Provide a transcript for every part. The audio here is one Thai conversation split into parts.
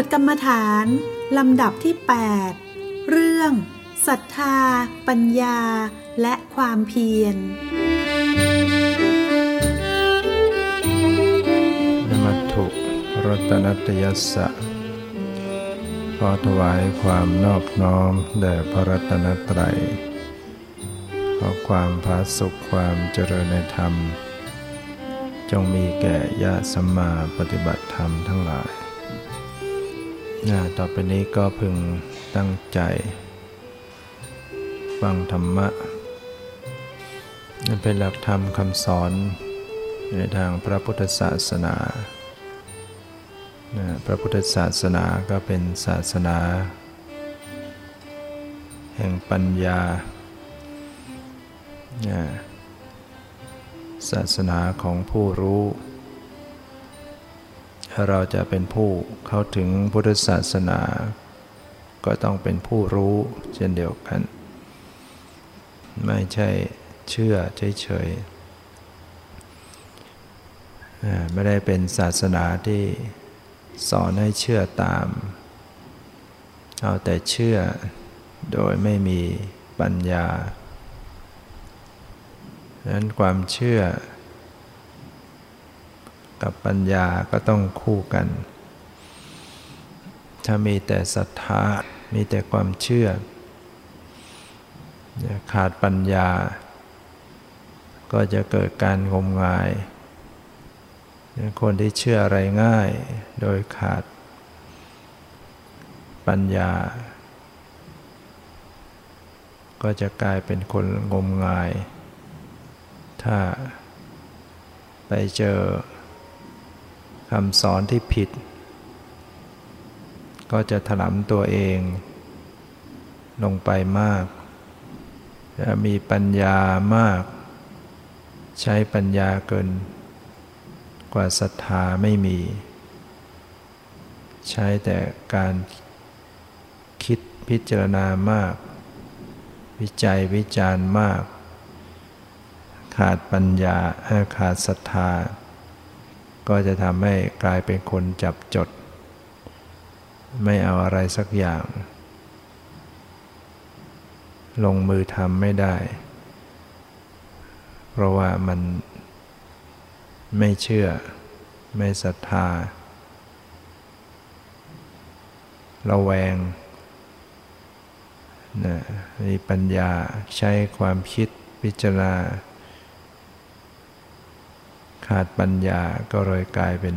วดกรรมฐานลำดับที่ 8 เรื่องศรัทธา ปัญญา และความเพียรนมัตุรัตนัตยัสสะขอถวายความนอบน้อมแด่พระรัตนตรัย ขอความพาสุขความเจริญในธรรม จงมีแก่ญาติสัมมาปฏิบัติธรรมทั้งหลาย ต่อไปนี้ก็พึงตั้งใจ ฟังธรรมะนั่นเป็นหลักธรรมคำสอนในทางพระพุทธศาสนา พระพุทธศาสนาก็เป็นศาสนา แห่งปัญญา ศาสนาของผู้รู้ เราจะเป็นผู้เข้าถึงพุทธศาสนา ก็ต้องเป็นผู้รู้เช่นเดียวกัน ไม่ใช่เชื่อเฉยๆไม่ได้เป็นศาสนาที่สอนให้เชื่อตาม เอาแต่เชื่อโดยไม่มีปัญญาดังนั้นความเชื่อ กับปัญญาก็ต้องคู่กัน ถ้ามีแต่ศรัทธา มีแต่ความเชื่อ ขาดปัญญา ก็จะเกิดการงมงาย คนที่เชื่ออะไรง่าย โดยขาดปัญญา ก็จะกลายเป็นคนงมงาย ถ้าไปเจอ คำสอนที่ผิด ก็จะถลำตัวเอง ลงไปมาก จะมีปัญญามาก ใช้ปัญญาเกิน กว่าศรัทธาไม่มี ใช้แต่การคิดพิจารณามาก วิจัยวิจารณ์มาก ขาดปัญญาขาดศรัทธา ก็จะทำให้กลายเป็นคนจับจด ไม่เอาอะไรสักอย่าง ลงมือทำไม่ได้ เพราะว่ามันไม่เชื่อ ไม่ศรัทธา ระแวงนะมีปัญญาใช้ความคิดพิจารณา ขาดปัญญาก็เลยกลายเป็น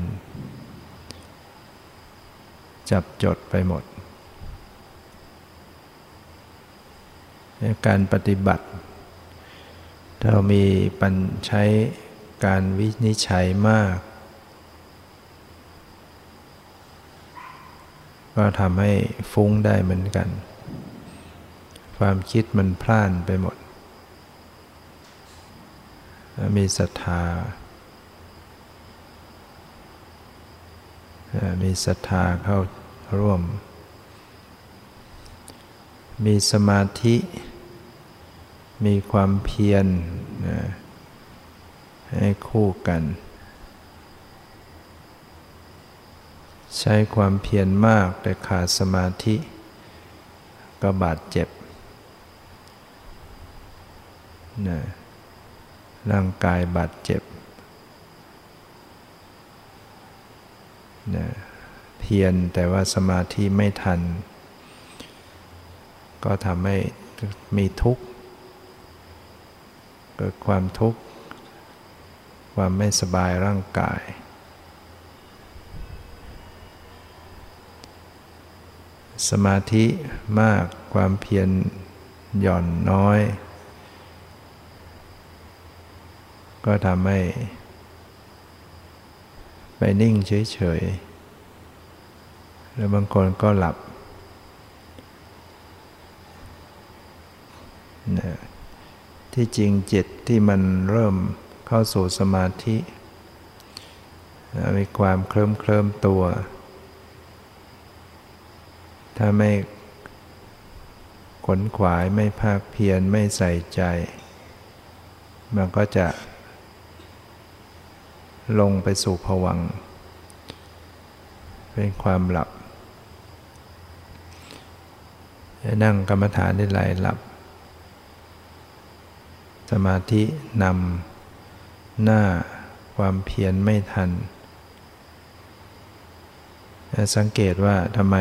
จับจดไปหมด การปฏิบัติเรามีปัญใช้การวินิจฉัยมาก ก็ทำให้ฟุ้งได้เหมือนกัน ความคิดมันพล่านไปหมด มีศรัทธา มีศรัทธาเข้าร่วม มีสมาธิ มีความเพียรให้คู่กัน ใช้ความเพียรมากแต่ขาดสมาธิ ก็บาดเจ็บนะร่างกายบาดเจ็บ นะเพียรแต่ว่าสมาธิไม่ทัน ก็ทำให้มีทุกข์เกิดความทุกข์ ความไม่สบายร่างกาย สมาธิมากความเพียรหย่อนน้อย ก็ทำให้ นิ่งเฉยๆ แล้วบางคนก็หลับนะที่จริงจิตที่มันเริ่มเข้าสู่สมาธิมีความเคลิ้มเคลิ้มตัว ถ้าไม่ขนขวายไม่ภาคเพียรไม่ใส่ใจ มันก็จะ ลงไปสู่ผวัง เป็นความหลับนั่งกรรมฐานได้ไหลหลับ สมาธินำหน้าความเพียรไม่ทัน สังเกตว่าทำไม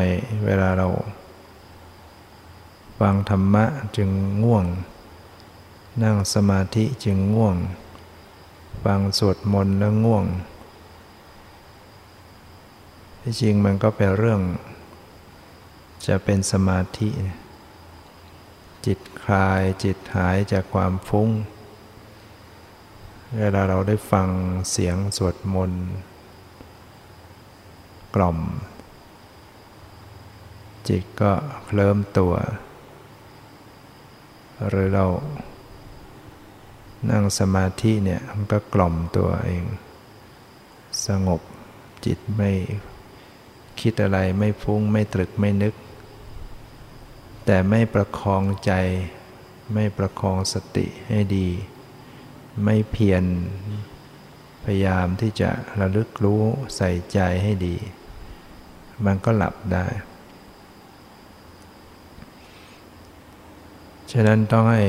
เวลาเรา ฟังธรรมะจึงง่วง นั่งสมาธิจึงง่วง ฟังสวดมนต์แล้วง่วง ที่จริงมันก็เป็นเรื่อง จะเป็นสมาธิ จิตคลายจิตหายจากความฟุ้ง เวลาเราได้ฟังเสียงสวดมนต์กล่อม จิตก็เคลิ้มตัว หรือเรา นั่งสมาธิเนี่ยมันก็กล่อมตัวเอง สงบจิตไม่คิดอะไรไม่ฟุ้งไม่ตรึกไม่นึก แต่ไม่ประคองใจ ไม่ประคองสติให้ดี ไม่เพียรพยายามที่จะระลึกรู้ใส่ใจให้ดี มันก็หลับได้ ฉะนั้นต้องให้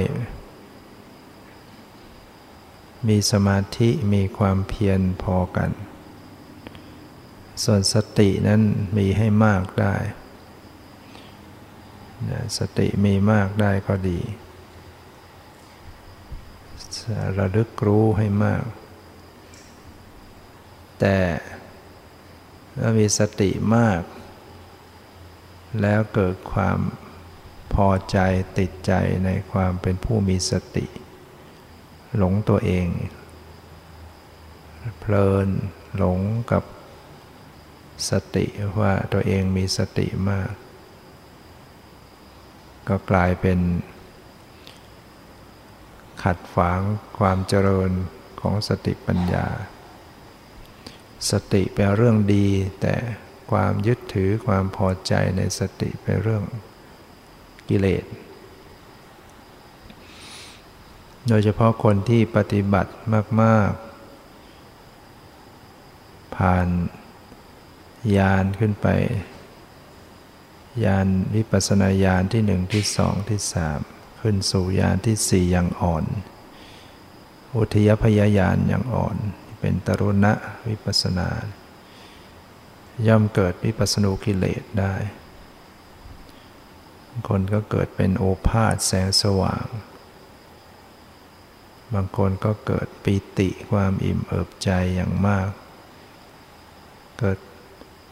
มีสมาธิมีความเพียรพอกัน ส่วนสตินั้นมีให้มากได้สติมีมากได้ก็ดี ระลึกรู้ให้มาก แต่ถ้ามีสติมาก แล้วเกิดความพอใจติดใจในความเป็นผู้มีสติ หลงตัวเอง เพลินหลงกับสติว่าตัวเองมีสติมาก ก็กลายเป็น ขัดฝางความเจริญของสติปัญญา สติเป็นเรื่องดี แต่ความยึดถือความพอใจในสติเป็นเรื่องกิเลส โดยเฉพาะคนที่ปฏิบัติมาก ๆ ผ่านยานขึ้นไป ยานวิปัสสนาญาณที่หนึ่งที่สองที่สามขึ้นสู่ญาณที่สี่อย่างอ่อน อุทยพยายานอย่างอ่อน เป็นตรุณะวิปัสนา ย่อมเกิดวิปัสนูกิเลสได้ คนก็เกิดเป็นโอภาษแสงสว่าง บางคนก็เกิดปีติความอิ่มเอิบใจอย่างมาก เกิด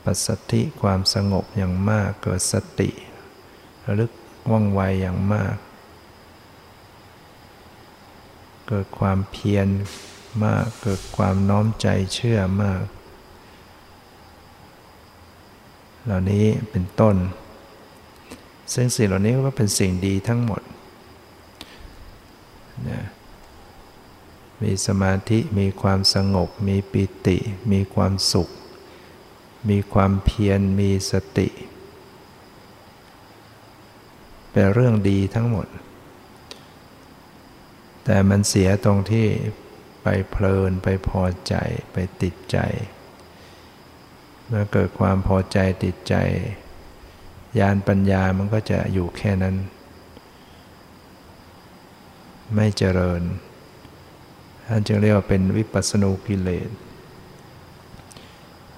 ปัสสติความสงบอย่างมาก เกิดสติระลึกว่องไวอย่างมาก เกิดความเพียรมาก เกิดความน้อมใจเชื่อมาก เหล่านี้เป็นต้น ซึ่งสิ่งเหล่านี้ก็เป็นสิ่งดีทั้งหมดนะ มีสมาธิมีความสงบ มีปิติ มีความสุข มีความเพียรมีสติ เป็นเรื่องดีทั้งหมด แต่มันเสียตรงที่ไปเพลินไปพอใจไปติดใจ เมื่อเกิดความพอใจติดใจญาณปัญญามันก็จะอยู่แค่นั้น ไม่เจริญ ท่านจึงเรียกว่าเป็นวิปัสสนูกิเลส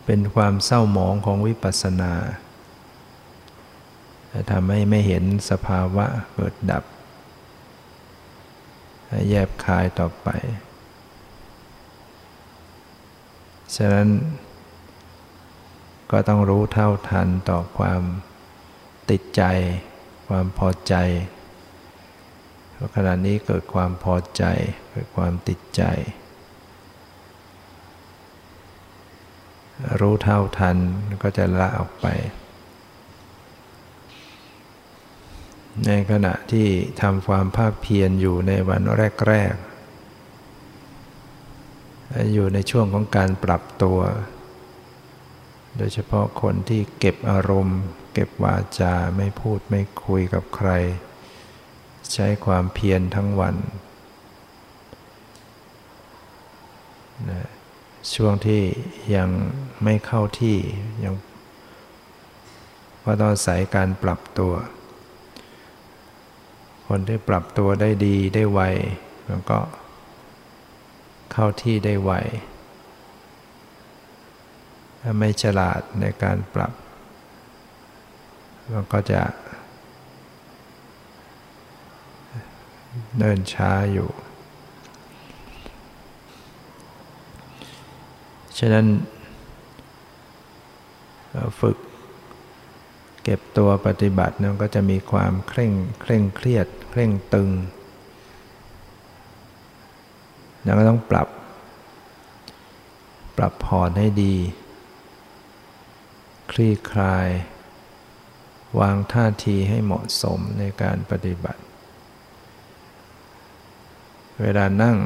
เป็นความเศร้าหมองของวิปัสสนาทำให้ไม่เห็นสภาวะเกิดดับ แยบคายต่อไป ฉะนั้นก็ต้องรู้เท่าทันต่อความติดใจ ความพอใจ ขณะนี้เกิดความพอใจ เกิดความติดใจ รู้เท่าทันก็จะละออกไป ในขณะที่ทำความภาคเพียรอยู่ในวันแรก ๆ อยู่ในช่วงของการปรับตัว โดยเฉพาะคนที่เก็บอารมณ์ เก็บวาจาไม่พูดไม่คุยกับใคร ใช้ความเพียรทั้งวันนะช่วงที่ยังไม่เข้าที่ยังก็ต้องอาศัยการปรับตัว คนที่ปรับตัวได้ดีได้ไวมันก็เข้าที่ได้ไวถ้าไม่ฉลาดในการปรับ มันก็จะ เดินช้าอยู่ ฉะนั้นฝึกเก็บตัวปฏิบัตินั้นก็จะมีความเคร่งเคร่งเครียด เคร่งตึง แล้วก็ต้องปรับ ปรับผ่อนให้ดี คลี่คลาย วางท่าทีให้เหมาะสมในการปฏิบัติ เวลานั่ง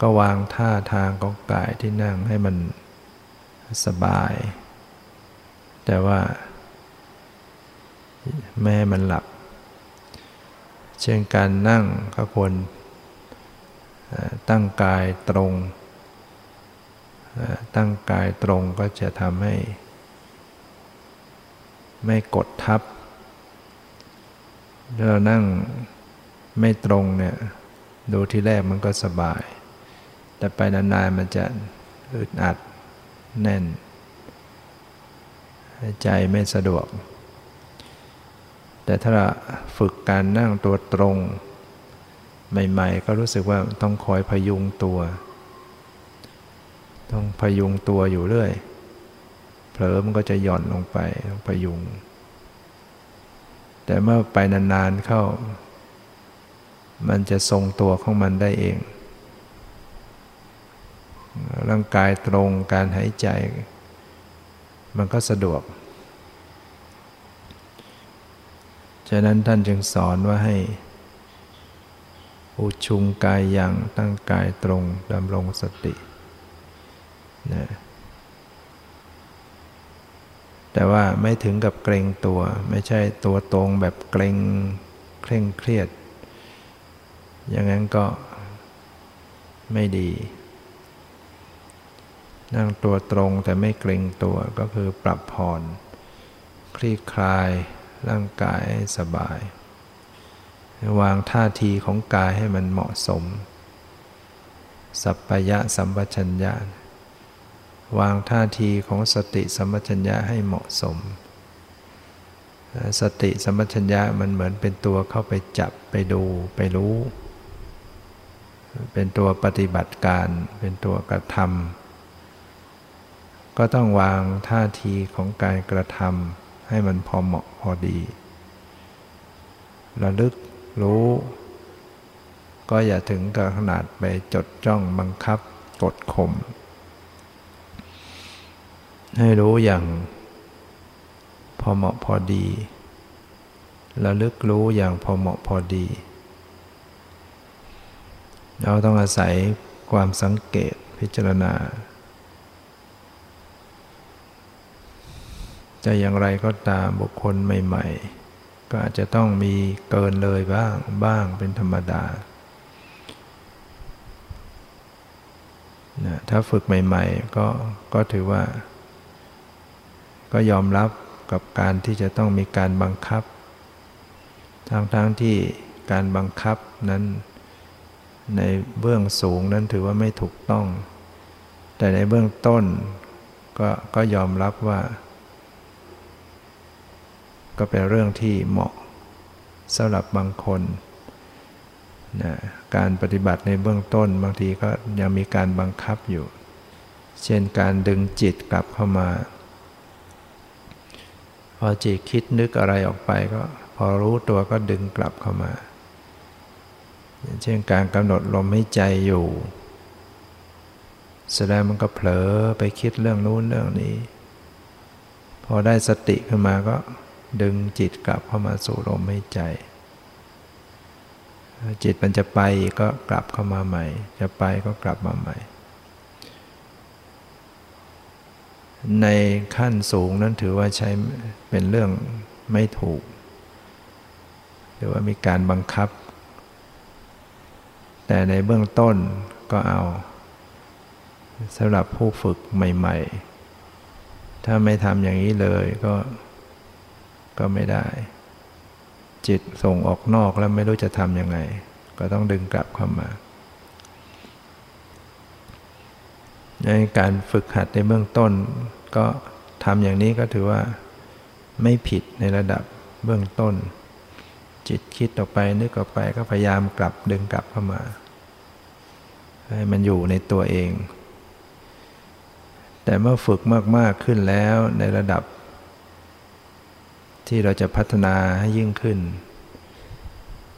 ก็วางท่าทางของกายที่นั่งให้มันสบาย แต่ว่าแม่มันหลับ เช่นการนั่งก็ควรตั้งกายตรง ตั้งกายตรงก็จะทำให้ ไม่กดทับถ้าเรานั่ง ไม่ตรงเนี่ยดูที่แรกมันก็สบาย แต่ไปนานๆมันจะอึดอัดแน่น ใจไม่สะดวก แต่ถ้าฝึกการนั่งตัวตรง ใหม่ๆ ก็รู้สึกว่าต้องคอยพยุงตัว ต้องพยุงตัวอยู่เรื่อยเผลอมันก็จะหย่อนลงไปต้องพยุง แต่เมื่อไปนานๆเข้า มันจะทรงตัวของมันได้เอง ร่างกายตรงการหายใจ มันก็สะดวก ฉะนั้นท่านจึงสอนว่าให้อุชุงกายอย่างตั้งกายตรงดำรงสตินะแต่ว่าไม่ถึงกับเกรงตัว ไม่ใช่ตัวตรงแบบเกรงเคร่งเครียด อย่างนั้นก็ไม่ดี นั่งตัวตรงแต่ไม่เกรงตัวก็คือปรับผ่อนคลี่คลายร่างกายให้สบาย วางท่าทีของกายให้มันเหมาะสม สัพพยะสัมปชัญญะ วางท่าทีของสติสัมปชัญญะให้เหมาะสม สติสัมปชัญญะมันเหมือนเป็นตัวเข้าไปจับไปดูไปรู้ เป็นตัวปฏิบัติการ เป็นตัวกระทำก็ต้องวางท่าทีของการกระทำให้มันพอเหมาะพอดีระลึกรู้ ก็อย่าถึงกับขนาดไปจดจ้องบังคับกดข่มให้รู้อย่างพอเหมาะพอดีระลึกรู้อย่างพอเหมาะพอดี เราต้องอาศัยความสังเกตพิจารณา จะอย่างไรก็ตามบุคคลใหม่ ๆ ก็อาจจะต้องมีเกินเลยบ้างบ้างเป็นธรรมดานะถ้าฝึกใหม่ ๆ ก็ก็ถือว่า ก็ยอมรับกับการที่จะต้องมีการบังคับทั้งๆทที่การบังคับนั้น ในเบื้องสูงนั้นถือว่าไม่ถูกต้อง แต่ในเบื้องต้นก็ก็ยอมรับว่า ก็เป็นเรื่องที่เหมาะสำหรับบางคนนะการปฏิบัติในเบื้องต้นบางทีก็ยังมีการบังคับอยู่ เช่นการดึงจิตกลับเข้ามา พอจิตคิดนึกอะไรออกไปก็ พอรู้ตัวก็ดึงกลับเข้ามา เช่นการกำหนดลมให้ใจอยู่แสดงมันก็เผลอไปคิดเรื่องนู้นเรื่องนี้ พอได้สติขึ้นมาก็ดึงจิตกลับเข้ามาสู่ลมหายใจ จิตมันจะไปก็กลับเข้ามาใหม่ จะไปก็กลับมาใหม่ ในขั้นสูงนั้นถือว่าใช้เป็นเรื่องไม่ถูก หรือว่ามีการบังคับ แต่ในเบื้องต้นก็เอาสำหรับผู้ฝึกใหม่ ๆ ถ้าไม่ทำอย่างนี้เลยก็ก็ไม่ได้ จิตส่งออกนอกแล้วไม่รู้จะทำยังไง ก็ต้องดึงกลับเข้ามาในการฝึกหัดในเบื้องต้น ก็ทำอย่างนี้ก็ถือว่าไม่ผิดในระดับเบื้องต้น จิตคิดออกไปนึกออกไปก็พยายามกลับดึงกลับเข้ามา ให้มันอยู่ในตัวเอง แต่เมื่อฝึกมาก ๆ ขึ้นแล้วในระดับ ที่เราจะพัฒนาให้ยิ่งขึ้น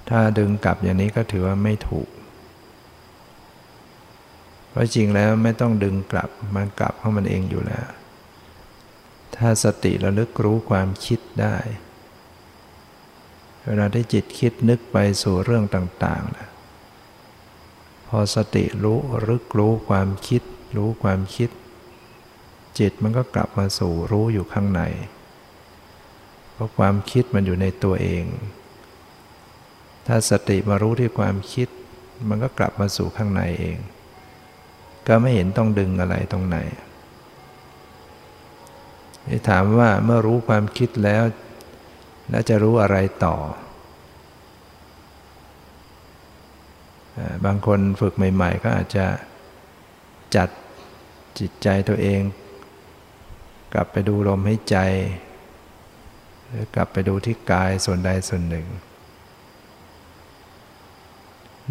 ถ้าดึงกลับอย่างนี้ก็ถือว่าไม่ถูก เพราะจริงแล้วไม่ต้องดึงกลับมันกลับเข้ามันเองอยู่แล้ว ถ้าสติระลึกรู้ความคิดได้ เวลาที่จิตคิดนึกไปสู่เรื่องต่างๆนะพอสติรู้รึกรู้ความคิด รู้ความคิด จิตมันก็กลับมาสู่รู้อยู่ข้างใน เพราะความคิดมันอยู่ในตัวเอง ถ้าสติมารู้ที่ความคิด มันก็กลับมาสู่ข้างในเอง ก็ไม่เห็นต้องดึงอะไรตรงไหนถามว่าเมื่อรู้ความคิดแล้ว แล้วจะรู้อะไรต่อบางคนฝึกใหม่ ๆ ก็อาจจะจัดจิตใจตัวเอง กลับไปดูลมให้ใจ หรือกลับไปดูที่กายส่วนใดส่วนหนึ่ง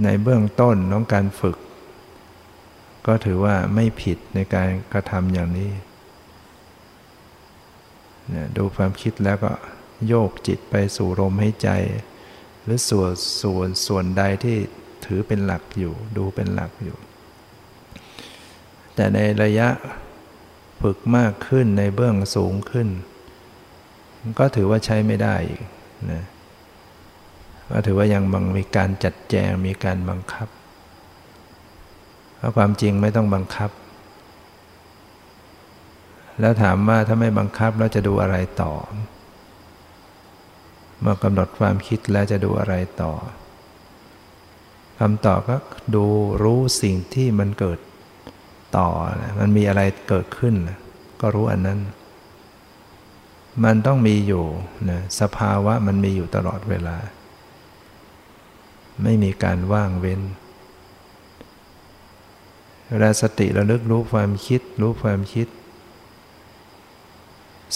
ในเบื้องต้นน้องการฝึก ก็ถือว่าไม่ผิดในการกระทำอย่างนี้ ดูความคิดแล้วก็ โยกจิตไปสู่ลมให้ใจ หรือส่วนส่วนส่วนใดที่ถือเป็นหลักอยู่ ดูเป็นหลักอยู่ แต่ในระยะฝึกมากขึ้นในเบื้องสูงขึ้น ก็ถือว่าใช้ไม่ได้อีกนะก็ถือว่ายังบังมีการจัดแจงมีการบังคับ เพราะความจริงไม่ต้องบังคับ แล้วถามว่าถ้าไม่บังคับแล้วจะดูอะไรต่อ เมื่อกำหนดความคิดแล้วจะดูอะไรต่อคำตอบก็ดูรู้สิ่งที่มันเกิดต่อนะมันมีอะไรเกิดขึ้นก็รู้อันนั้น มันต้องมีอยู่นะสภาวะมันมีอยู่ตลอดเวลา ไม่มีการว่างเว้น เวลาสติระลึกรู้ความคิด รู้ความคิด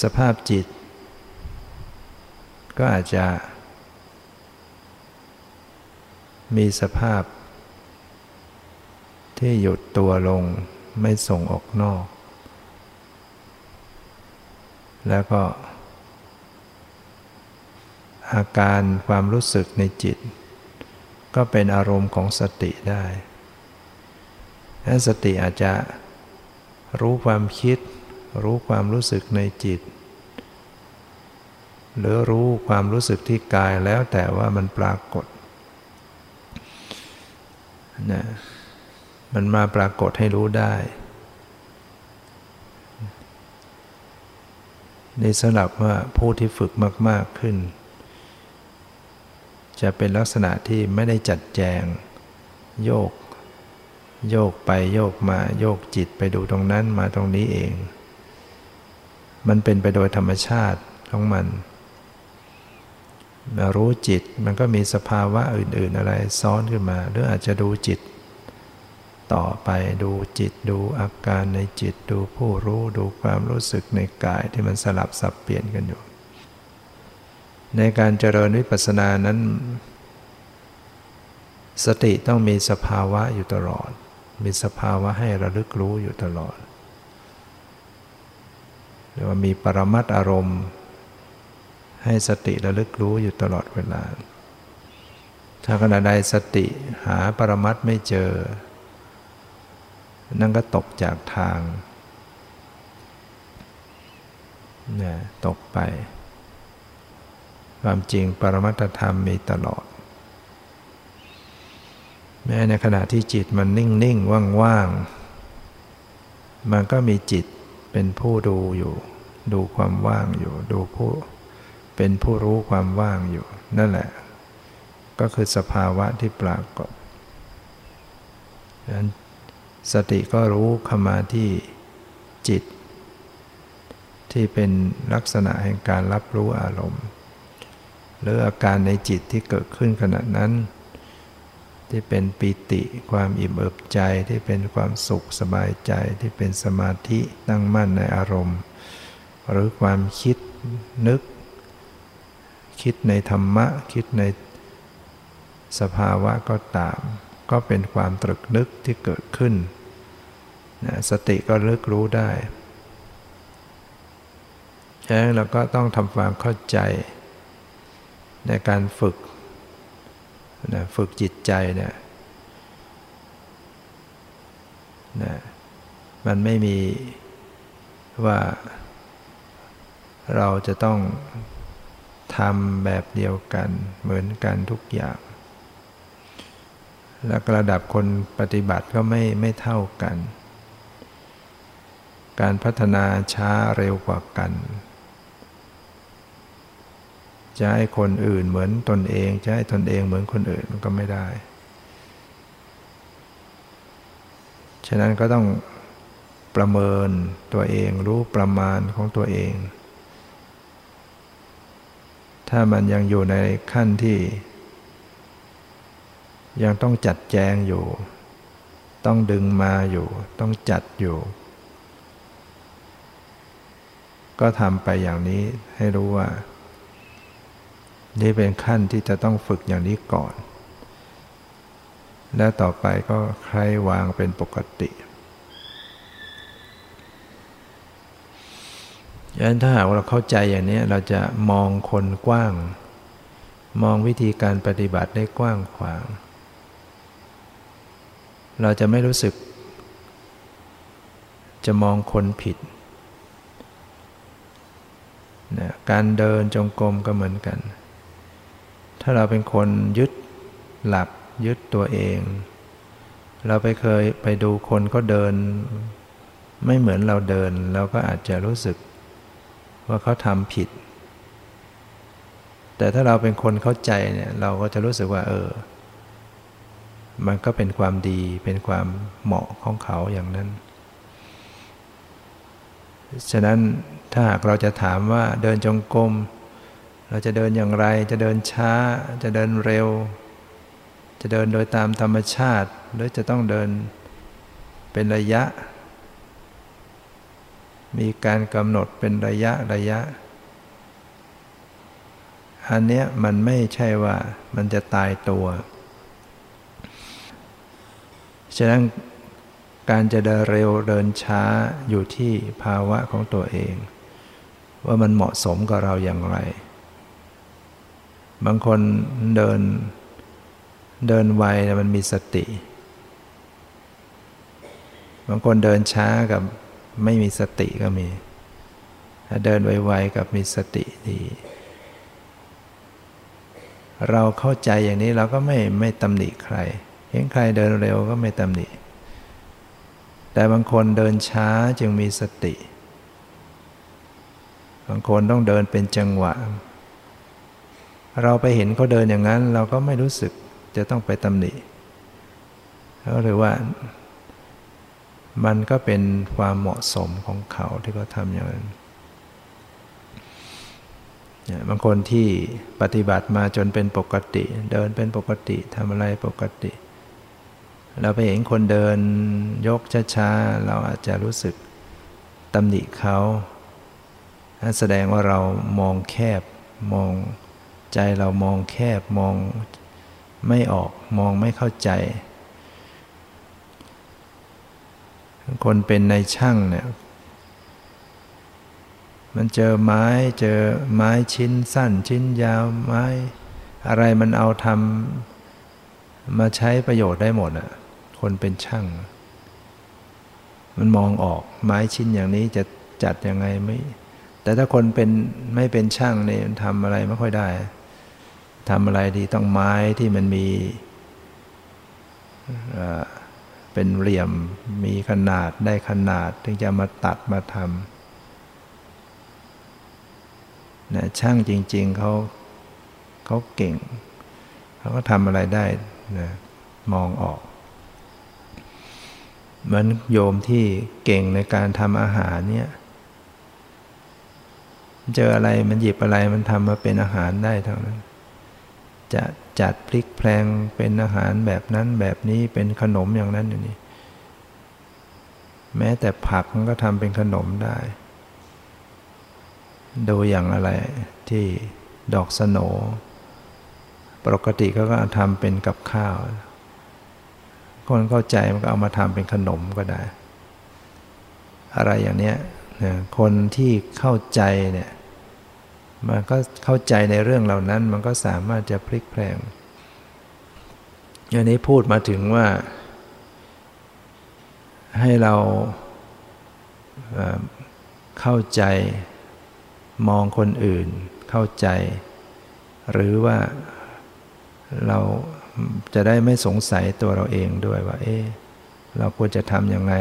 สภาพจิต ก็อาจจะ มีสภาพ ที่หยุดตัวลงไม่ส่งออกนอก แล้วก็ อาการความรู้สึกในจิต ก็เป็นอารมณ์ของสติได้และสติอาจจะรู้ความคิด รู้ความรู้สึกในจิต หรือรู้ความรู้สึกที่กายแล้วแต่ว่ามันปรากฏนะมันมาปรากฏให้รู้ได้ ในสำหรับว่าผู้ที่ฝึกมาก ๆขึ้น จะเป็นลักษณะที่ไม่ได้จัดแจง โยก โยกไปโยกมาโยกจิตไปดูตรงนั้นมาตรงนี้เอง มันเป็นไปโดยธรรมชาติของมัน รู้จิตมันก็มีสภาวะอื่น ๆ อะไรซ้อนขึ้นมา หรืออาจจะดูจิต ต่อไปดูจิตดูอาการในจิตดูผู้รู้ดูความรู้สึกในกายที่มันสลับสับเปลี่ยนกันอยู่ ในการเจริญวิปัสสนานั้น สติต้องมีสภาวะอยู่ตลอด มีสภาวะให้ระลึกรู้อยู่ตลอดหรียกว่ามีปรมัตอารมณ์ ให้สติระลึกรู้อยู่ตลอดเวลา ถ้าขณะใดสติหาปรมัตไม่เจอ นั่นก็ตกจากทางนะตกไป ความจริงปรมัตธรรมมีตลอด แม้ในขณะที่จิตมันนิ่ง ๆ ว่าง ๆ มันก็มีจิตเป็นผู้ดูอยู่ ดูความว่างอยู่ ดูผู้ เป็นผู้รู้ความว่างอยู่ นั่นแหละ ก็คือสภาวะที่ปรากฏดังนั้นสติก็รู้เข้ามาที่จิต ที่เป็นลักษณะแห่งการรับรู้อารมณ์ หรืออาการในจิตที่เกิดขึ้นขณะนั้น ที่เป็นปิติ ความอิ่มเอิบใจที่เป็นความสุขสบายใจที่เป็นสมาธิตั้งมั่นในอารมณ์ หรือความคิดนึก คิดในธรรมะ คิดในสภาวะก็ตาม ก็เป็นความตรึกนึกที่เกิดขึ้นนะสติก็ลึกรู้ได้ฉะนั้นเราก็ต้องทำความเข้าใจ ในการฝึกนะฝึกจิตใจเนี่ยนะมันไม่มีว่าเราจะต้อง ทำแบบเดียวกันเหมือนกันทุกอย่าง และระดับคนปฏิบัติก็ไม่ไม่เท่ากัน การพัฒนาช้าเร็วกว่ากันจะให้คนอื่นเหมือนตนเองจะให้ตนเองเหมือนคนอื่นมันก็ไม่ได้ ฉะนั้นก็ต้องประเมินตัวเองรู้ประมาณของตัวเอง ถ้ามันยังอยู่ในขั้นที่ ยังต้องจัดแจงอยู่ ต้องดึงมาอยู่ ต้องจัดอยู่ ก็ทำไปอย่างนี้ให้รู้ว่า นี่เป็นขั้นที่จะต้องฝึกอย่างนี้ก่อน แล้วต่อไปก็ใครวางเป็นปกติ ฉะนั้นถ้าหากเราเข้าใจอย่างนี้เราจะมองคนกว้าง มองวิธีการปฏิบัติได้กว้างขวาง เราจะไม่รู้สึก จะมองคนผิดนะการเดินจงกรมก็เหมือนกัน ถ้าเราเป็นคนยึดหลักยึดตัวเอง เราไปเคยไปดูคนก็เดิน ไม่เหมือนเราเดิน เราก็อาจจะรู้สึก ว่าเขาทำผิด แต่ถ้าเราเป็นคนเข้าใจเนี่ยเราก็จะรู้สึกว่า เออ มันก็เป็นความดีเป็นความเหมาะของเขาอย่างนั้น ฉะนั้นถ้าหากเราจะถามว่าเดินจงกรมเราจะเดินอย่างไร จะเดินช้า จะเดินเร็ว จะเดินโดยตามธรรมชาติ หรือจะต้องเดินเป็นระยะ มีการกำหนดเป็นระยะระยะ อันเนี้ยมันไม่ใช่ว่ามันจะตายตัว ฉะนั้นการจะเดินเร็วเดินช้าอยู่ที่ภาวะของตัวเอง ว่ามันเหมาะสมกับเราอย่างไร บางคนเดินเดินไวมันมีสติ บางคนเดินช้ากับ ไม่มีสติก็มี ถ้าเดินไวๆกับมีสติดี เราเข้าใจอย่างนี้เราก็ไม่ไม่ตำหนิใคร เห็นใครเดินเร็วก็ไม่ตำหนิ แต่บางคนเดินช้าจึงมีสติ บางคนต้องเดินเป็นจังหวะ เราไปเห็นเขาเดินอย่างนั้น เราก็ไม่รู้สึกจะต้องไปตำหนิก็รือว่า มันก็เป็นความเหมาะสมของเขาที่เขาทำอย่างนั้นบางคนที่ปฏิบัติมาจนเป็นปกติ เดินเป็นปกติทำอะไรปกติ เราไปเห็นคนเดินยกช้าๆเราอาจจะรู้สึกตำหนิเขาแสดงว่าเรามองแคบมองใจเรามองแคบมองไม่ออกมองไม่เข้าใจ คนเป็นในช่างเนี่ย มันเจอไม้เจอไม้ชิ้นสั้น ชิ้นยาวไม้ อะไรมันเอาทำมาใช้ประโยชน์ได้หมดอะ คนเป็นช่าง มันมองออกไม้ชิ้นอย่างนี้จะจัดยังไงไม่ แต่ถ้าคนเป็นไม่เป็นช่างเนี่ยทำอะไรไม่ค่อยได้ทำอะไรดีต้องไม้ที่มันมี เป็นเหลี่ยมมีขนาดได้ขนาด ถึงจะมาตัดมาทำนะช่างจริง ๆเขาเขาเก่งเขาก็ทำอะไรได้นะมองออกเหมือนโยมที่เก่งในการทำอาหารเนี่ยเจออะไรมันหยิบอะไรมันทำมาเป็นอาหารได้เท่านั้น จะจัดพลิกแพลงเป็นอาหารแบบนั้นแบบนี้เป็นขนมอย่างนั้นอย่างนี้ แม้แต่ผักมันก็ทำเป็นขนมได้ ดูอย่างอะไรที่ดอกสโนปกติก็ก็ทำเป็นกับข้าว คนเข้าใจมันก็เอามาทำเป็นขนมก็ได้ อะไรอย่างเนี้ยคนที่เข้าใจเนี่ย มันก็เข้าใจในเรื่องเหล่านั้น มันก็สามารถจะพลิกแพลงอย่างนี้พูดมาถึงว่า ให้เราเข้าใจมองคนอื่น เข้าใจ หรือว่าเราจะได้ไม่สงสัยตัวเราเองด้วยว่า เอ๊ะเราควรจะทำยังไง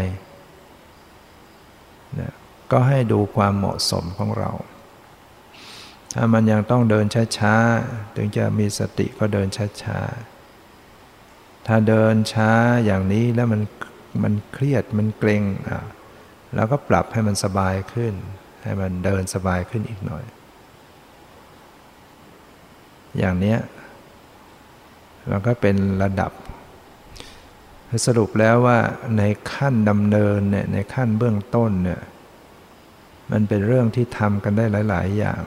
นะก็ให้ดูความเหมาะสมของเรา ถ้ามันยังต้องเดินช้าๆ ถึงจะมีสติก็เดินช้าๆ ถ้าเดินช้าอย่างนี้แล้วมันมันเครียดมันเกรงอะเราก็ปรับให้มันสบายขึ้น ให้มันเดินสบายขึ้นอีกหน่อย อย่างเนี้ยเราก็เป็นระดับ สรุปแล้วว่าในขั้นดำเนินเนี่ยในขั้นเบื้องต้นเนี่ยมันเป็นเรื่องที่ทำกันได้หลาย ๆ อย่าง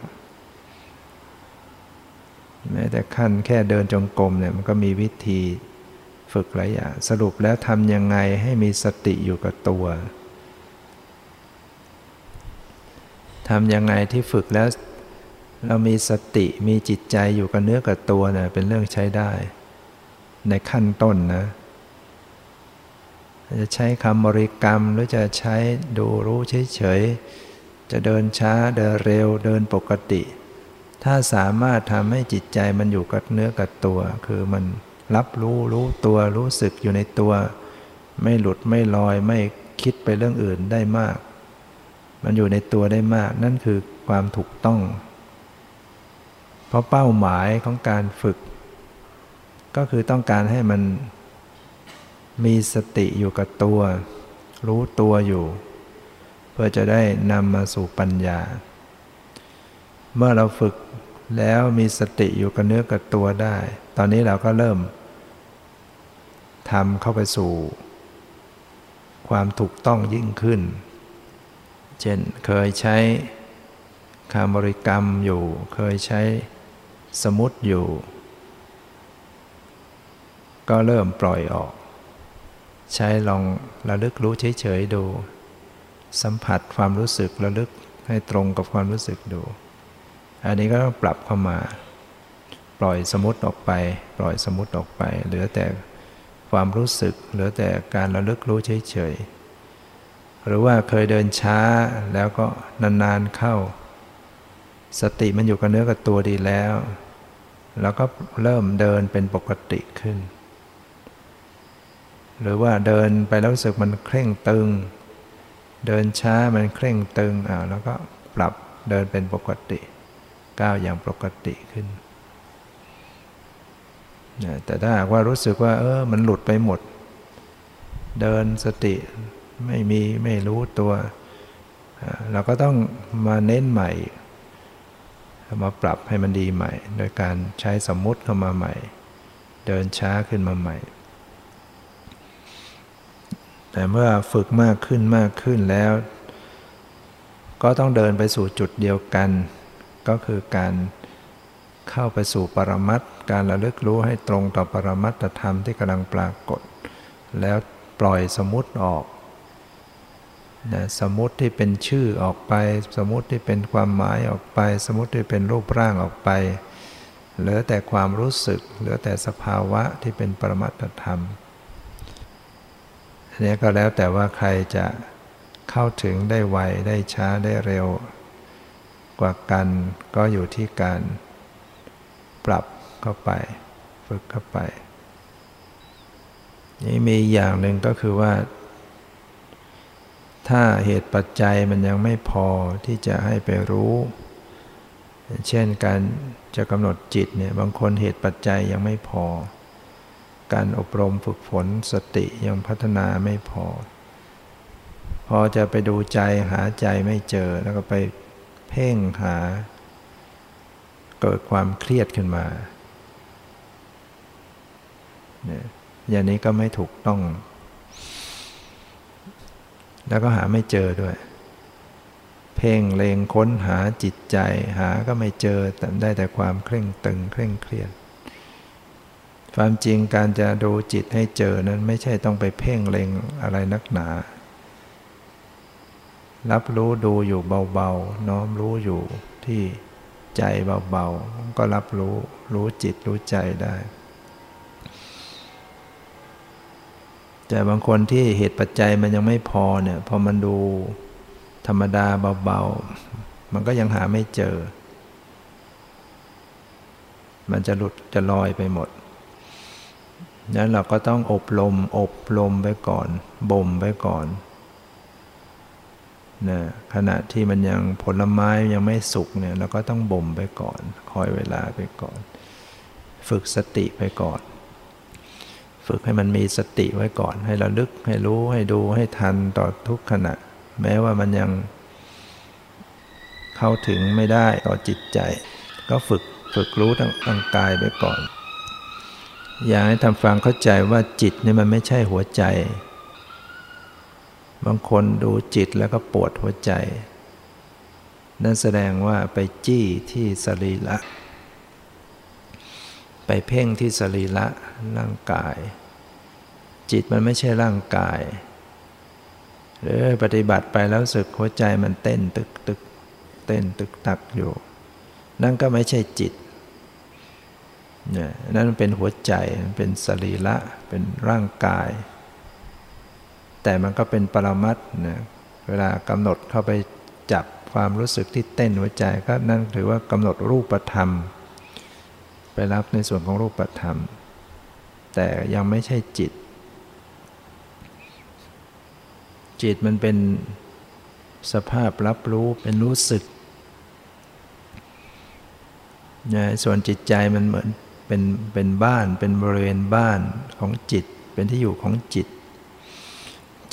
แม้แต่ขั้นแค่เดินจงกรมเนี่ยมันก็มีวิธีฝึกหลายอย่างสรุปแล้วทำยังไงให้มีสติอยู่กับตัวทำยังไงที่ฝึกแล้วเรามีสติมีจิตใจอยู่กับเนื้อกับตัวเนี่ยเป็นเรื่องใช้ได้ ในขั้นต้นนะจะใช้คำบริกรรมหรือจะใช้ดูรู้เฉยๆจะเดินช้าเดินเร็วเดินปกติ ถ้าสามารถทำให้จิตใจมันอยู่กับเนื้อกับตัว คือมันรับรู้รู้ตัวรู้สึกอยู่ในตัว ไม่หลุดไม่ลอยไม่คิดไปเรื่องอื่นได้มาก มันอยู่ในตัวได้มาก นั่นคือความถูกต้อง เพราะเป้าหมายของการฝึก ก็คือต้องการให้มันมีสติอยู่กับตัว รู้ตัวอยู่ เพื่อจะได้นำมาสู่ปัญญา เมื่อเราฝึก แล้วมีสติอยู่กับเนื้อกับตัวได้ ตอนนี้เราก็เริ่มทำเข้าไปสู่ ความถูกต้องยิ่งขึ้น เช่นเคยใช้คำบริกรรมอยู่ เคยใช้สมุติอยู่ ก็เริ่มปล่อยออก ใช้ลองระลึกรู้เฉยๆดู สัมผัสความรู้สึกระลึกให้ตรงกับความรู้สึกดู อันนี้ก็ปรับเข้ามา ปล่อยสมมติออกไป ปล่อยสมมติออกไป เหลือแต่ความรู้สึก เหลือแต่การระลึกรู้เฉยๆหรือว่าเคยเดินช้าแล้วก็นานๆเข้า สติมันอยู่กับเนื้อกับตัวดีแล้ว แล้วก็เริ่มเดินเป็นปกติขึ้น หรือว่าเดินไปแล้วรู้สึกมันเคร่งตึง เดินช้ามันเคร่งตึงอ่าแล้วก็ปรับเดินเป็นปกติ ก้าวอย่างปกติขึ้นแต่ถ้าหากว่ารู้สึกว่า เออ มันหลุดไปหมด เดินสติไม่มีไม่รู้ตัวเราก็ต้องมาเน้นใหม่ มาปรับให้มันดีใหม่ โดยการใช้สมมุติเข้ามาใหม่ เดินช้าขึ้นมาใหม่ แต่เมื่อฝึกมากขึ้นมากขึ้นแล้ว ก็ต้องเดินไปสู่จุดเดียวกัน ก็คือการเข้าไปสู่ปรมัตการระลึกรู้ให้ตรงต่อปรมัตธรรมที่กำลังปรากฏ แล้วปล่อยสมุติออกนะสมุติที่เป็นชื่อออกไป สมุติที่เป็นความหมายออกไป สมุติที่เป็นรูปร่างออกไป เหลือแต่ความรู้สึก เหลือแต่สภาวะที่เป็นปรมัตธรรมอันนี้ก็แล้วแต่ว่าใครจะเข้าถึงได้ไวได้ช้าได้เร็ว กว่ากัน ก็อยู่ที่การปรับเข้าไป ฝึกเข้าไป นี่มีอย่างหนึ่งก็คือว่า ถ้าเหตุปัจจัยมันยังไม่พอที่จะให้ไปรู้ เช่นการจะกำหนดจิตเนี่ยบางคนเหตุปัจจัยยังไม่พอ การอบรมฝึกฝนสติยังพัฒนาไม่พอพอจะไปดูใจหาใจไม่เจอแล้วก็ไป เพ่งหา เกิดความเครียดขึ้นมาเนี่ยอย่างนี้ก็ไม่ถูกต้อง แล้วก็หาไม่เจอด้วย เพ่งเลงค้นหาจิตใจ หาก็ไม่เจอแต่ได้แต่ความเคร่งตึง เคร่งเครียด ความจริงการจะดูจิตให้เจอนั้นไม่ใช่ต้องไปเพ่งเลงอะไรนักหนา รับรู้ดูอยู่เบาๆ น้อมรู้อยู่ที่ใจเบาๆ ก็รับรู้รู้จิตรู้ใจได้ แต่บางคนที่เหตุปัจจัยมันยังไม่พอเนี่ยพอมันดูธรรมดาเบาๆ มันก็ยังหาไม่เจอ มันจะหลุดจะลอยไปหมดนั้นเราก็ต้องอบรมอบรมไปก่อนบ่มไปก่อน นะขณะที่มันยังผลไม้ยังไม่สุกเนี่ยเราก็ต้องบ่มไปก่อน คอยเวลาไปก่อน ฝึกสติไปก่อน ฝึกให้มันมีสติไว้ก่อน ให้เระลึกให้รู้ให้ดูให้ทันต่อทุกขณะ แม้ว่ามันยังเข้าถึงไม่ได้ต่อจิตใจ ก็ฝึกฝึกรู้ทางกายไปก่อน อยากให้ทำฟังเข้าใจว่าจิตนี่มันไม่ใช่หัวใจ บางคนดูจิตแล้วก็ปวดหัวใจ นั่นแสดงว่าไปจี้ที่สรีระ ไปเพ่งที่สรีระร่างกาย จิตมันไม่ใช่ร่างกาย หรือปฏิบัติไปแล้วสึกหัวใจมันเต้นตึกตึกเต้นตึกตักอยู่ นั่นก็ไม่ใช่จิตเนี่ยนั่นเป็นหัวใจเป็นสรีระเป็นร่างกาย แต่มันก็เป็นปรมัตนะเวลากำหนดเข้าไปจับความรู้สึกที่เต้นหัวใจก็นั่นถือว่ากำหนดรูปธรรม ไปรับในส่วนของรูปธรรม แต่ยังไม่ใช่จิต จิตมันเป็นสภาพรับรู้เป็นรู้สึกนะส่วนจิตใจมันเหมือนเป็นเป็นบ้านเป็นบริเวณบ้านของจิต เป็นที่อยู่ของจิต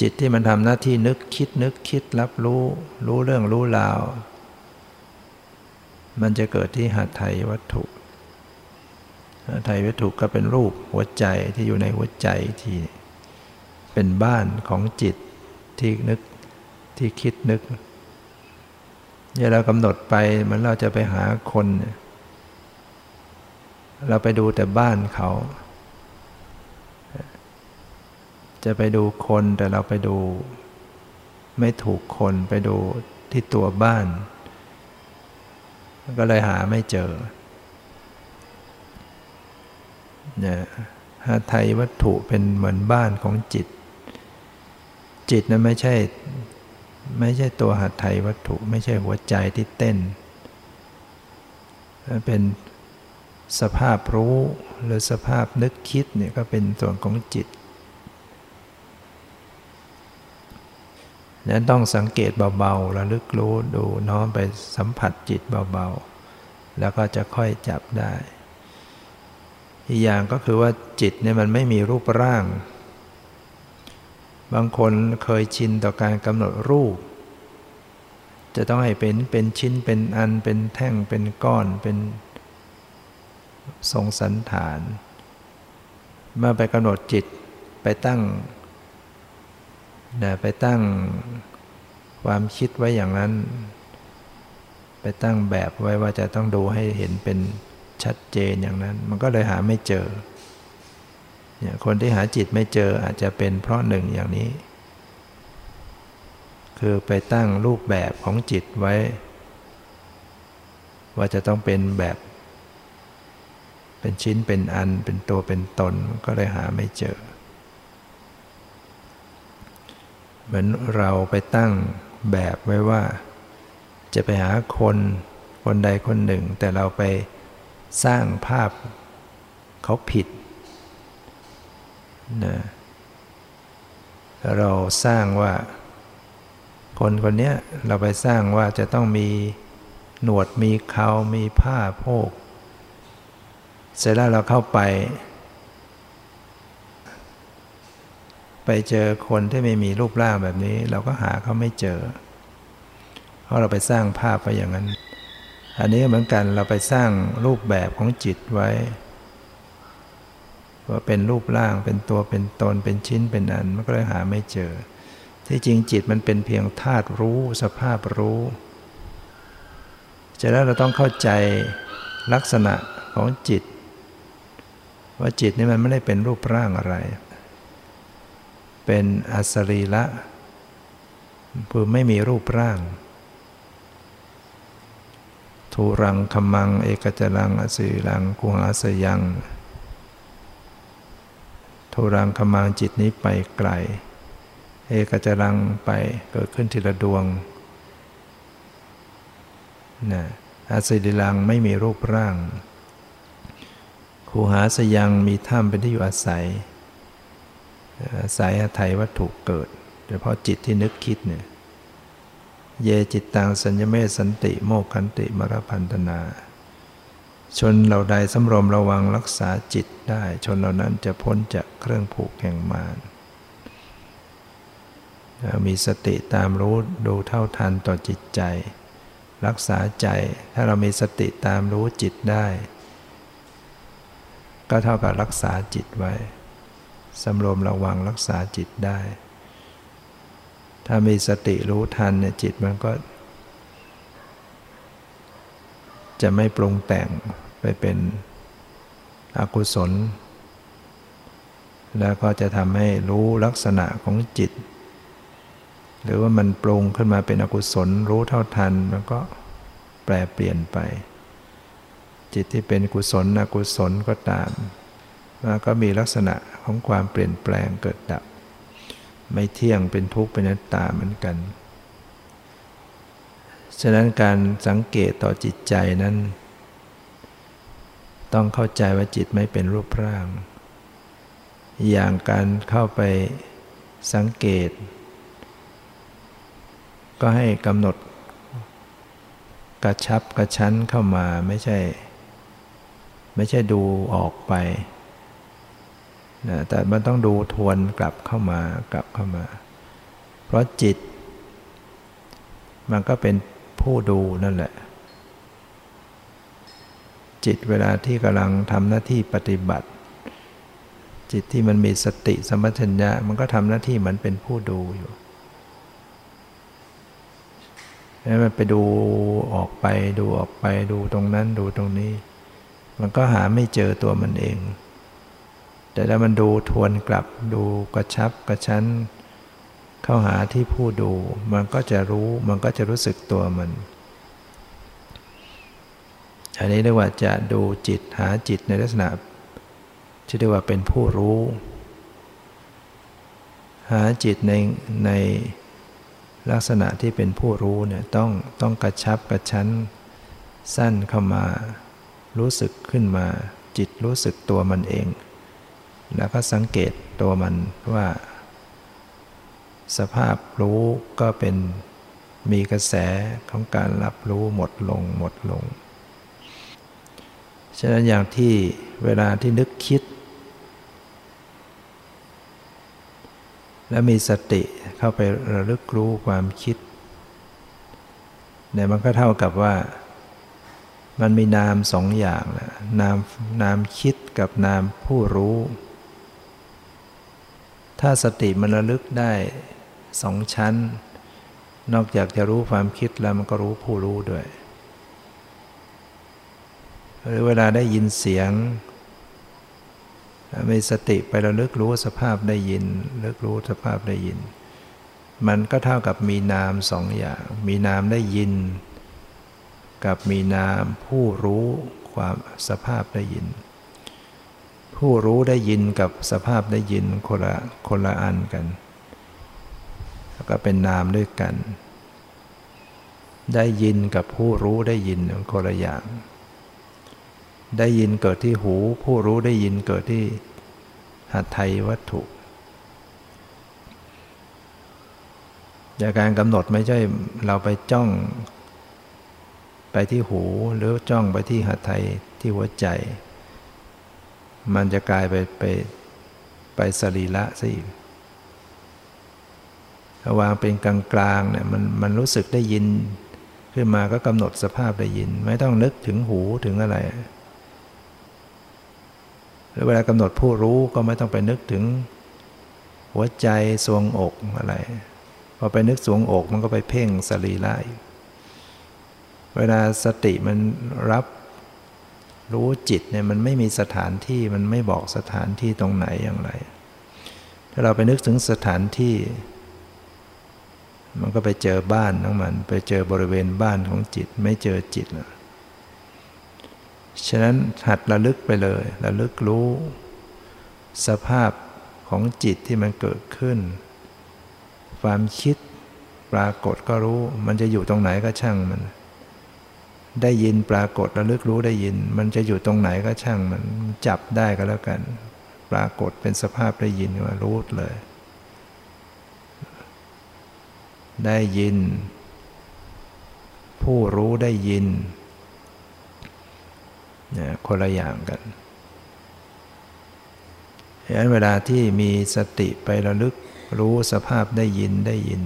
จิตที่มันทำหน้าที่นึกคิดนึกคิดรับรู้ รู้เรื่องรู้ราว มันจะเกิดที่หัตถยวัตถุหัตถยวัตถุก็เป็นรูปหัวใจที่อยู่ในหัวใจที่ เป็นบ้านของจิตที่นึกที่คิดนึกเนี่ยเรากำหนดไปเหมือนเราจะไปหาคน เราไปดูแต่บ้านเขา จะไปดูคนแต่เราไปดู ไม่ถูกคนไปดูที่ตัวบ้าน ก็เลยหาไม่เจอเนี่ยหาไทยวัตถุเป็นเหมือนบ้านของจิต จิตนั้นไม่ใช่ ไม่ใช่ตัวหัตไทยวัตถุ ไม่ใช่หัวใจที่เต้น เป็นสภาพรู้หรือสภาพนึกคิดเนี่ยก็เป็นส่วนของจิต นั้นต้องสังเกตเบาๆระลึกรู้ดูน้อมไปสัมผัสจิตเบาๆ แล้วก็จะค่อยจับได้ อีกอย่างก็คือว่าจิตเนี่ยมันไม่มีรูปร่าง บางคนเคยชินต่อการกำหนดรูป จะต้องให้เป็นเป็นชิ้นเป็นอันเป็นแท่งเป็นก้อนเป็นทรงสันฐาน เมื่อไปกำหนดจิตไปตั้ง นะไปตั้งความคิดไว้อย่างนั้น ไปตั้งแบบไว้ว่าจะต้องดูให้เห็นเป็นชัดเจนอย่างนั้น มันก็เลยหาไม่เจอเนี่ยคนที่หาจิตไม่เจออาจจะเป็นเพราะหนึ่งอย่างนี้ คือไปตั้งรูปแบบของจิตไว้ ว่าจะต้องเป็นแบบ เป็นชิ้นเป็นอันเป็นตัวเป็นตนก็เลยหาไม่เจอ เหมือนเราไปตั้งแบบไว้ว่า จะไปหาคนคนใดคนหนึ่ง แต่เราไปสร้างภาพเขาผิดนะเราสร้างว่า คนคนนี้เราไปสร้างว่าจะต้องมีหนวดมีเขามีผ้าโพก เสร็จแล้วเราเข้าไป ไปเจอคนที่ไม่มีรูปร่างแบบนี้ เราก็หาเขาไม่เจอ เพราะเราไปสร้างภาพไปอย่างนั้น อันนี้เหมือนกันเราไปสร้างรูปแบบของจิตไว้ ว่าเป็นรูปร่างเป็นตัวเป็นตนเป็นชิ้นเป็นอันมันก็เลยหาไม่เจอ ที่จริงจิตมันเป็นเพียงธาตุรู้สภาพรู้จะแล้วเราต้องเข้าใจลักษณะของจิต ว่าจิตนี่มันไม่ได้เป็นรูปร่างอะไร เป็นอสรีละคือไม่มีรูปร่าง ทูรังคมัง เอกจรังอสีรังกุหาสยังทูรังคมังจิตนี้ไปไกล เอกจรังไปเกิดขึ้นทีละดวงนะอาศิริลังไม่มีรูปร่างคูหาสยังมีถ้ำเป็นที่อยู่อาศัย อาศัยอาศัยวัตถุเกิดโดยเฉพาะจิตที่นึกคิดเนี่ยเยจิตตังสัญญเมสันติโมคันติมรพันธนา ชนเหล่าใดสำรวมระวังรักษาจิตได้ ชนเหล่านั้นจะพ้นจากเครื่องผูกแห่งมารมีสติตามรู้ดูเท่าทันต่อจิตใจ รักษาใจถ้าเรามีสติตามรู้จิตได้ ก็เท่ากับรักษาจิตไว้ สำรวมระวังรักษาจิตได้ ถ้ามีสติรู้ทันเนี่ยจิตมันก็ จะไม่ปรุงแต่งไปเป็นอกุศล แล้วก็จะทำให้รู้ลักษณะของจิต หรือว่ามันปรุงขึ้นมาเป็นอกุศลรู้เท่าทันมันก็แปรเปลี่ยนไป จิตที่เป็นกุศลอกุศลก็ตาม มันก็มีลักษณะของความเปลี่ยนแปลงเกิดดับ ไม่เที่ยงเป็นทุกข์เป็นนัตตาเหมือนกัน ฉะนั้นการสังเกตต่อจิตใจนั้น ต้องเข้าใจว่าจิตไม่เป็นรูปร่าง อย่างการเข้าไปสังเกต ก็ให้กำหนดกระชับกระชั้นเข้ามาไม่ใช่ ไม่ใช่ดูออกไป นะแต่มันต้องดูทวนกลับเข้ามากลับเข้ามา เพราะจิต มันก็เป็นผู้ดูนั่นแหละ จิตเวลาที่กำลังทำหน้าที่ปฏิบัติ จิตที่มันมีสติสมัชัญญะมันก็ทำหน้าที่มันเป็นผู้ดูอยู่แล้วมันไปดูออกไปดูออกไปดูตรงนั้นดูตรงนี้ มันก็หาไม่เจอตัวมันเอง แต่ถ้ามันดูทวนกลับดูกระชับกระชั้น เข้าหาที่ผู้ดู มันก็จะรู้มันก็จะรู้สึกตัวมัน อันนี้เรียกว่าจะดูจิตหาจิตในลักษณะที่เรียกว่าเป็นผู้รู้ หาจิตในในลักษณะที่เป็นผู้รู้เนี่ยต้องต้องกระชับกระชั้น สั้นเข้ามา รู้สึกขึ้นมา จิตรู้สึกตัวมันเอง แล้วก็สังเกตตัวมันว่า สภาพรู้ก็เป็นมีกระแสของการรับรู้หมดลงหมดลง ฉะนั้นอย่างที่เวลาที่นึกคิด และมีสติเข้าไประลึกรู้ความคิดเนี่ยมันก็เท่ากับว่ามันมีนามสองอย่างนะนามนามคิดกับนามผู้รู้ ถ้าสติมันระลึกได้สองชั้น นอกจากจะรู้ความคิดแล้วมันก็รู้ผู้รู้ด้วย หรือเวลาได้ยินเสียงมีสติไประลึกรู้สภาพได้ยินลึกรู้สภาพได้ยิน มันก็เท่ากับมีนามสองอย่าง มีนามได้ยิน กับมีนามผู้รู้ความสภาพได้ยิน ผู้รู้ได้ยินกับสภาพได้ยินคนละคนละอันกัน แล้วก็เป็นนามด้วยกัน ได้ยินกับผู้รู้ได้ยินคนละอย่าง ได้ยินเกิดที่หู ผู้รู้ได้ยินเกิดที่หัตถยวัตถุจากการกำหนดไม่ใช่เราไปจ้อง ไปที่หูหรือจ้องไปที่หัตถยที่หัวใจ มันจะกลายไปไปไปสรีระซะอีกถ้าวางเป็นกลางๆเนี่ยมันมันรู้สึกได้ยิน ขึ้นมาก็กำหนดสภาพได้ยิน ไม่ต้องนึกถึงหูถึงอะไรรือเวลากำหนดผู้รู้ก็ไม่ต้องไปนึกถึง หัวใจสวงอกอะไรพอไปนึกสวงอกมันก็ไปเพ่งสรีระเวลาสติมันรับ รู้จิตเนี่ยมันไม่มีสถานที่มันไม่บอกสถานที่ตรงไหนอย่างไร ถ้าเราไปนึกถึงสถานที่ มันก็ไปเจอบ้านของมัน ไปเจอบริเวณบ้านของจิต ไม่เจอจิตแล้วฉะนั้นหัดระลึกไปเลยระลึกรู้ สภาพของจิตที่มันเกิดขึ้น ความคิดปรากฏก็รู้ มันจะอยู่ตรงไหนก็ช่างมัน ได้ยินปรากฏระลึกรู้ได้ยิน มันจะอยู่ตรงไหนก็ช่างมันจับได้ก็แล้วกัน ปรากฏเป็นสภาพได้ยินว่ารู้เลย ได้ยิน ผู้รู้ได้ยินนะคนละอย่างกันฉะนั้นเวลาที่มีสติไประลึกรู้สภาพได้ยินได้ยิน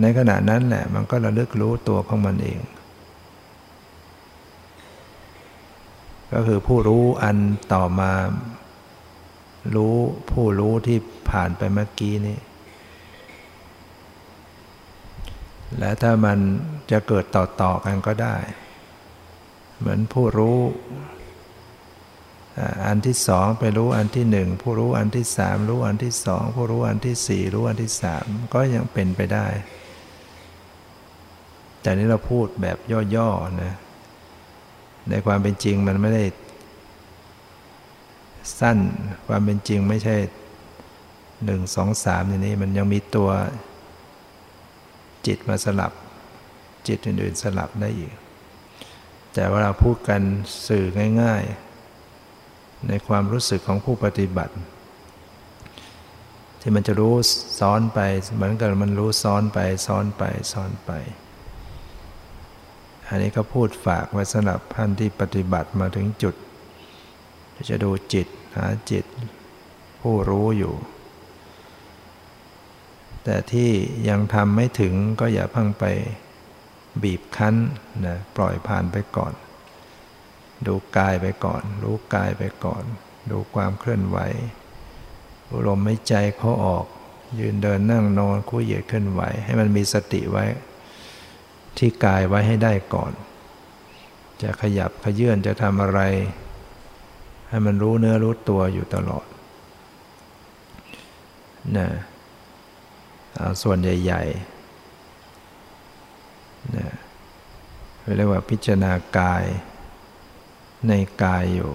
ในขณะนั้นแหละมันก็ระลึกรู้ตัวของมันเอง ก็คือผู้รู้อันต่อมา รู้ผู้รู้ที่ผ่านไปเมื่อกี้นี้ และถ้ามันจะเกิดต่อๆกันก็ได้ เหมือนผู้รู้อันที่สองไปรู้อันที่หนึ่งผู้รู้อันที่สามรู้อันที่สองผู้รู้อันที่สี่รู้อันที่สามก็ยังเป็นไปได้ แต่นี้เราพูดแบบย่อๆนะ ในความเป็นจริงมันไม่ได้ สั้นความเป็นจริงไม่ใช่หนึ่งสองสามอย่างนี้มันยังมีตัวจิตมาสลับ จิตอื่นๆสลับได้อีก แต่เวลาพูดกันสื่อง่าย ๆ ในความรู้สึกของผู้ปฏิบัติ ที่มันจะรู้ซ้อนไปเหมือนกับมันรู้ซ้อนไปซ้อนไปซ้อนไปอัน อันนี้ก็พูดฝากไว้สำหรับท่านที่ปฏิบัติมาถึงจุด จะดูจิตหาจิต ผู้รู้อยู่ แต่ที่ยังทำไม่ถึงก็อย่าพังไปบีบคั้นนะปล่อยผ่านไปก่อน ดูกายไปก่อน รู้กายไปก่อน ดูความเคลื่อนไหวลมไม่ใจเขาออก ยืนเดินนั่งนอนคู่เหยียดเคลื่อนไหว ให้มันมีสติไว้ ที่กายไว้ให้ได้ก่อน จะขยับขยื่นจะทำอะไร ให้มันรู้เนื้อรู้ตัวอยู่ตลอดนะเอาส่วนใหญ่ๆนะเรียกว่าพิจารณากาย ในกายอยู่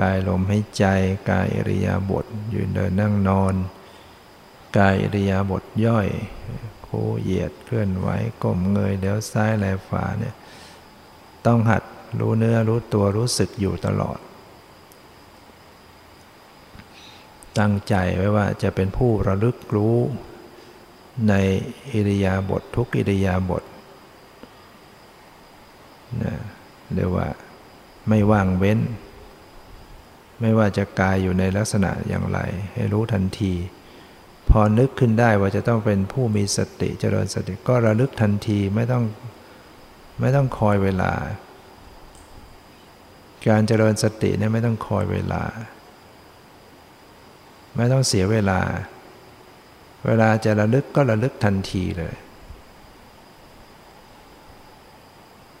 กายลมให้ใจ กายอริยาบทยืนเดินนั่งนอน กายอริยาบท ย่อยโคเหยียดเคลื่อนไหวก้มเงยเดี๋ยวซ้ายแลฝาเนี่ยต้องหัดรู้เนื้อรู้ตัวรู้สึกอยู่ตลอด ตั้งใจไว้ว่าจะเป็นผู้ระลึกรู้ในอิริยาบถททุกอิริยาบถนะเรียกว่าไม่ว่างเว้น ไม่ว่าจะกายอยู่ในลักษณะอย่างไร ให้รู้ทันที อนึกขึ้นได้ว่าจะต้องเป็นผู้มีสติเจริญสติก็ระลึกทันทีไม่ต้องไม่ต้องคอยเวลา การเจริญสติเนี่ยไม่ต้องคอยเวลา ไม่ต้องเสียเวลา เวลาจะระลึกก็ระลึกทันทีเลย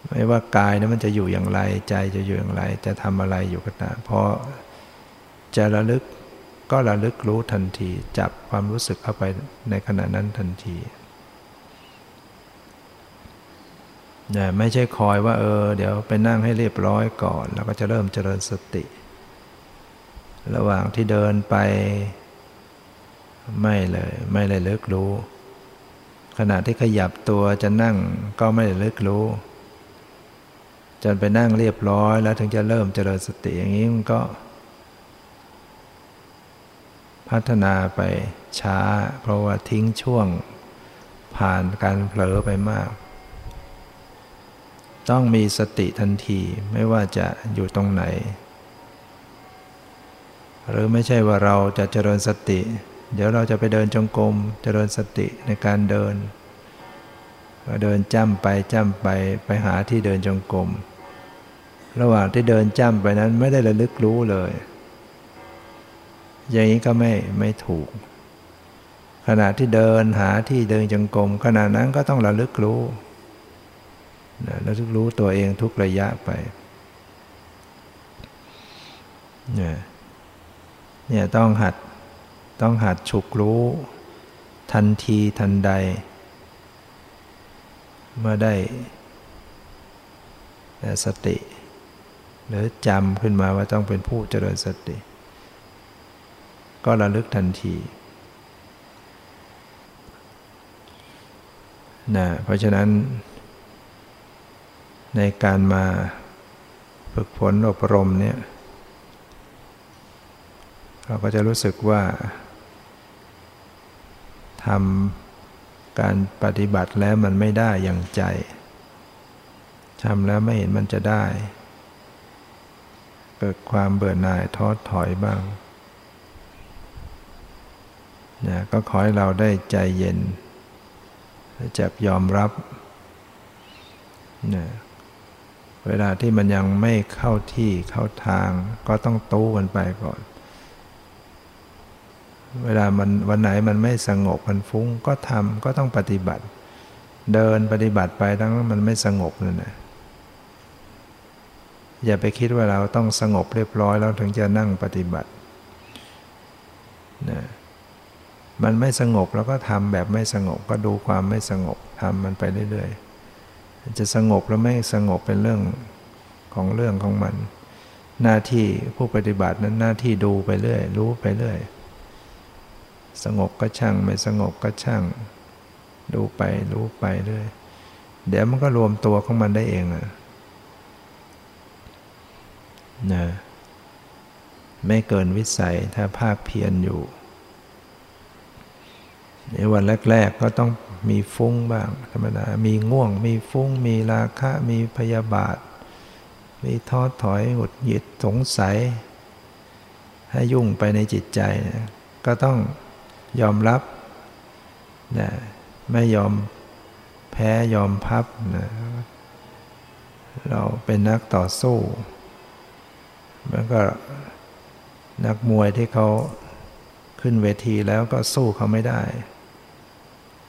ไม่ว่ากายนะมันจะอยู่อย่างไรใจจะอยู่อย่างไร จะทำอะไรอยู่ก็ตามพอจะระลึก ก็ระลึกรู้ทันที จับความรู้สึกเข้าไปในขณะนั้นทันทีนี่ไม่ใช่คอยว่าเออ เดี๋ยวไปนั่งให้เรียบร้อยก่อน แล้วก็จะเริ่มเจริญสติ ระหว่างที่เดินไป ไม่เลย ไม่เลยเลิกรู้ ขณะที่ขยับตัวจะนั่งก็ไม่เลยเลิกรู้ จนไปนั่งเรียบร้อยแล้วถึงจะเริ่มเจริญสติอย่างนี้มันก็ พัฒนาไปช้า เพราะว่าทิ้งช่วง ผ่านการเผลอไปมาก ต้องมีสติทันทีไม่ว่าจะอยู่ตรงไหน หรือไม่ใช่ว่าเราจะเจริญสติ เดี๋ยวเราจะไปเดินจงกรมเจริญสติในการเดินเดินจ้ำไปจ้ำไปไปหาที่เดินจงกรมระหว่างที่เดินจ้ำไปนั้นไม่ได้ระลึกรู้เลย อย่างนี้ก็ไม่ไม่ถูก ขณะที่เดินหาที่เดินจงกรมขณะนั้นก็ต้องระลึกรู้ระลึกรู้ตัวเองทุกระยะไปเนี่ยต้องหัดต้องหัดฉุกรู้ ทันทีทันใด เมื่อได้สติ หรือจำขึ้นมาว่าต้องเป็นผู้เจริญสติ ก็ระลึกทันทีนะเพราะฉะนั้น ในการมาฝึกฝนอบรมเนี่ยเราก็จะรู้สึกว่าทำการปฏิบัติแล้วมันไม่ได้อย่างใจทำแล้วไม่เห็นมันจะได้ เกิดความเบื่อหน่ายท้อถอยบ้าง นะก็ขอให้เราได้ใจเย็นจะยอมรับนะเวลาที่มันยังไม่เข้าที่เข้าทาง ก็ต้องตู้กันไปก่อน เวลามันวันไหนมันไม่สงบมันฟุ้งก็ทำก็ต้องปฏิบัติ เดินปฏิบัติไปทั้งมันไม่สงบนั่นนะอย่าไปคิดว่าเราต้องสงบเรียบร้อยแล้วถึงจะนั่งปฏิบัตินะ มันไม่สงบเราก็ทำแบบไม่สงบ ก็ดูความไม่สงบทำมันไปเรื่อยๆ จะสงบแล้วไม่สงบเป็นเรื่องของเรื่องของมัน หน้าที่ผู้ปฏิบัตินั้นหน้าที่ดูไปเรื่อย รู้ไปเรื่อย สงบก็ช่างไม่สงบก็ช่าง ดูไปรู้ไปเรื่อย เดี๋ยวมันก็รวมตัวของมันได้เองนะนะไม่เกินวิสัยถ้าภาคเพียรอยู่ ในวันแรก ๆ ก็ต้องมีฟุ้งบ้างธรรมดา มีง่วง มีฟุ้ง มีราคะ มีพยาบาท มีท้อถอยหงุดหงิดสงสัย ให้ยุ่งไปในจิตใจก็ต้องยอมรับนะไม่ยอมแพ้ยอมพับนะเราเป็นนักต่อสู้มันก็นักมวยที่เขาขึ้นเวทีแล้วก็สู้เขาไม่ได้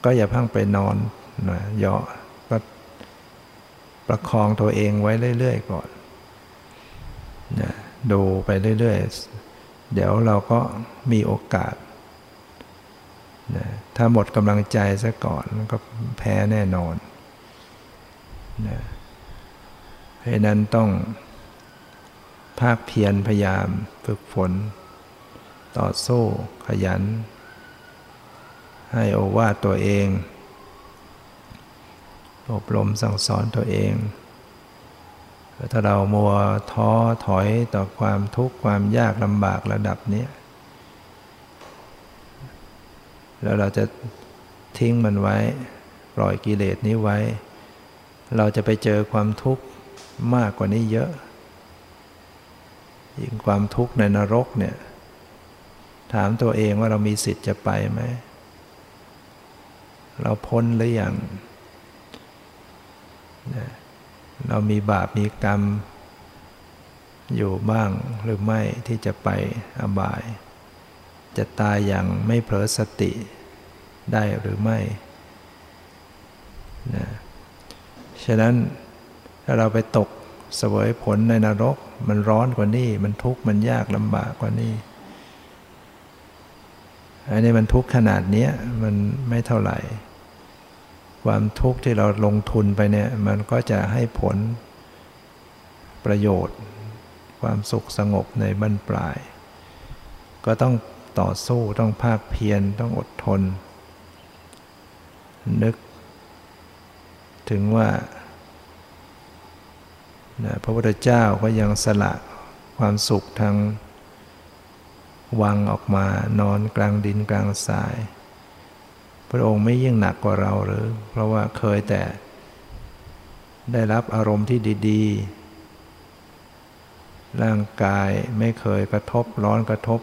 ก็อย่าพังไปนอนนะเยาะก็ประคองตัวเองไว้เรื่อยๆก่อนนะดูไปเรื่อยๆ เดี๋ยวเราก็มีโอกาสนะถ้าหมดกำลังใจซะก่อนก็แพ้แน่นอนนะเพราะนั้นต้องภาคเพียรพยายามฝึกฝน ต่อสู้ขยัน ให้โอวาตัวเอง อบรมสั่งสอนตัวเองถ้าเรามัวท้อถอยต่อความทุกข์ความยากลำบากระดับนี้ แล้วเราจะทิ้งมันไว้ ปล่อยกิเลสนี้ไว้ เราจะไปเจอความทุกข์มากกว่านี้เยอะ ยิ่งความทุกข์ในนรกเนี่ย ถามตัวเองว่าเรามีสิทธิ์จะไปไหม เราพ้นหรืออยังเรามีบาปมีกรรม อยู่บ้างหรือไม่ที่จะไปอบาย จะตายอย่างไม่เผลอสติได้หรือไม่นะฉะนั้นถ้าเราไปตกเสวยผลในนรก มันร้อนกว่านี้มันทุกข์มันยากลำบากกว่านี้อันนี้มันทุกข์ขนาดนี้มันไม่เท่าไหร่ ความทุกข์ที่เราลงทุนไปเนี่ยมันก็จะให้ผลประโยชน์ ความสุขสงบในบรรปลาย ก็ต้องต่อสู้ต้องภาคเพียรต้องอดทน นึกถึงว่านะพระพุทธเจ้าก็ยังสละความสุขทางวังออกมานอนกลางดินกลางทราย พระองค์ไม่ยิ่งหนักกว่าเราหรือ เพราะว่าเคยแต่ ได้รับอารมณ์ที่ดีๆ ร่างกายไม่เคยกระทบร้อนกระทบ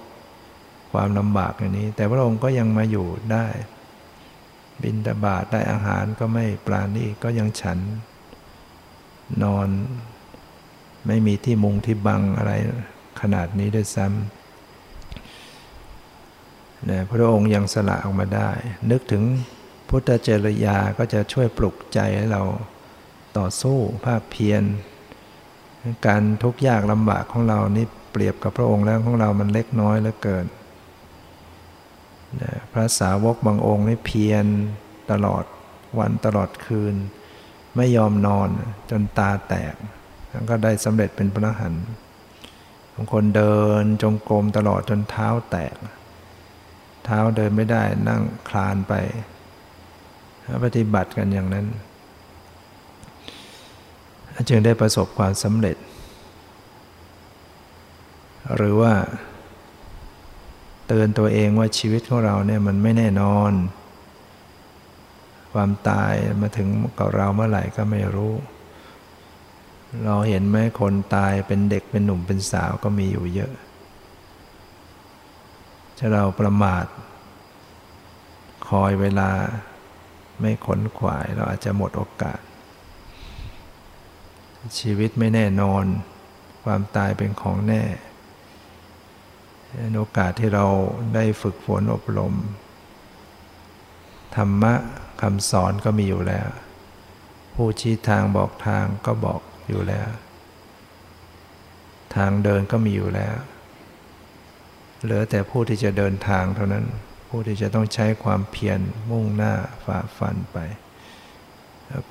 ความลำบากอย่างนี้ แต่พระองค์ก็ยังมาอยู่ได้ บินตบาทได้อาหารก็ไม่ปราณีก็ยังฉัน นอน ไม่มีที่มุงที่บังอะไรขนาดนี้ด้วยซ้ำ นะพระองค์ยังสละออกมาได้ นึกถึงพุทธเจริยาก็จะช่วยปลุกใจให้เราต่อสู้ภาคเพียรการทุกข์ยากลำบากของเรานี่เปรียบกับพระองค์แล้วของเรามันเล็กน้อยเหลือเกินพระสาวกบางองค์นี่เพียรตลอดวันตลอดคืน ไม่ยอมนอนจนตาแตกแล้วก็ได้สำเร็จเป็นพระหันบางคนเดินจงกรมตลอดจนเท้าแตก เท้าเดินไม่ได้นั่งคลานไปปฏิบัติกันอย่างนั้น จึงได้ประสบความสำเร็จ หรือว่า เตือนตัวเองว่าชีวิตของเราเนี่ยมันไม่แน่นอน ความตายมาถึงกับเราเมื่อไหร่ก็ไม่รู้ เราเห็นไหมคนตายเป็นเด็กเป็นหนุ่มเป็นสาวก็มีอยู่เยอะถ้าเราประมาท คอยเวลาไม่ขนขวายเราอาจจะหมดโอกาส ชีวิตไม่แน่นอน ความตายเป็นของแน่โอกาสที่เราได้ฝึกฝนอบรม ธรรมะคำสอนก็มีอยู่แล้ว ผู้ชี้ทางบอกทางก็บอกอยู่แล้ว ทางเดินก็มีอยู่แล้ว เหลือแต่ผู้ที่จะเดินทางเท่านั้น ผู้ที่จะต้องใช้ความเพียรมุ่งหน้าฝ่าฟันไป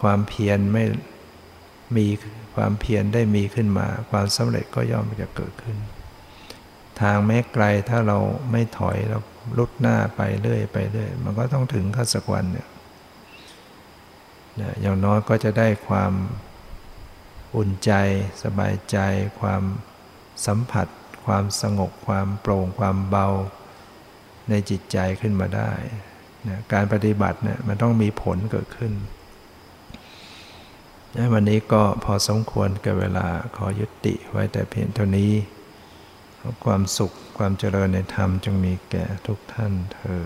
ความเพียรไม่มีความเพียรได้มีขึ้นมา ความสำเร็จก็ย่อมจะเกิดขึ้น ทางแม้ไกลถ้าเราไม่ถอยเราลุดหน้าไปเรื่อยไปเรื่อยมันก็ต้องถึงขั้นสักวันเนี่ยอย่างน้อยก็จะได้ความอุ่นใจ สบายใจ ความสัมผัส ความสงบความโปร่งความเบา ในจิตใจขึ้นมาได้นะการปฏิบัติเนี่ยมันต้องมีผลเกิดขึ้นวันนี้ก็พอสมควรกับเวลาขอยุติไว้แต่เพียงเท่านี้ ความสุขความเจริญในธรรมจงมีแก่ทุกท่านเธอ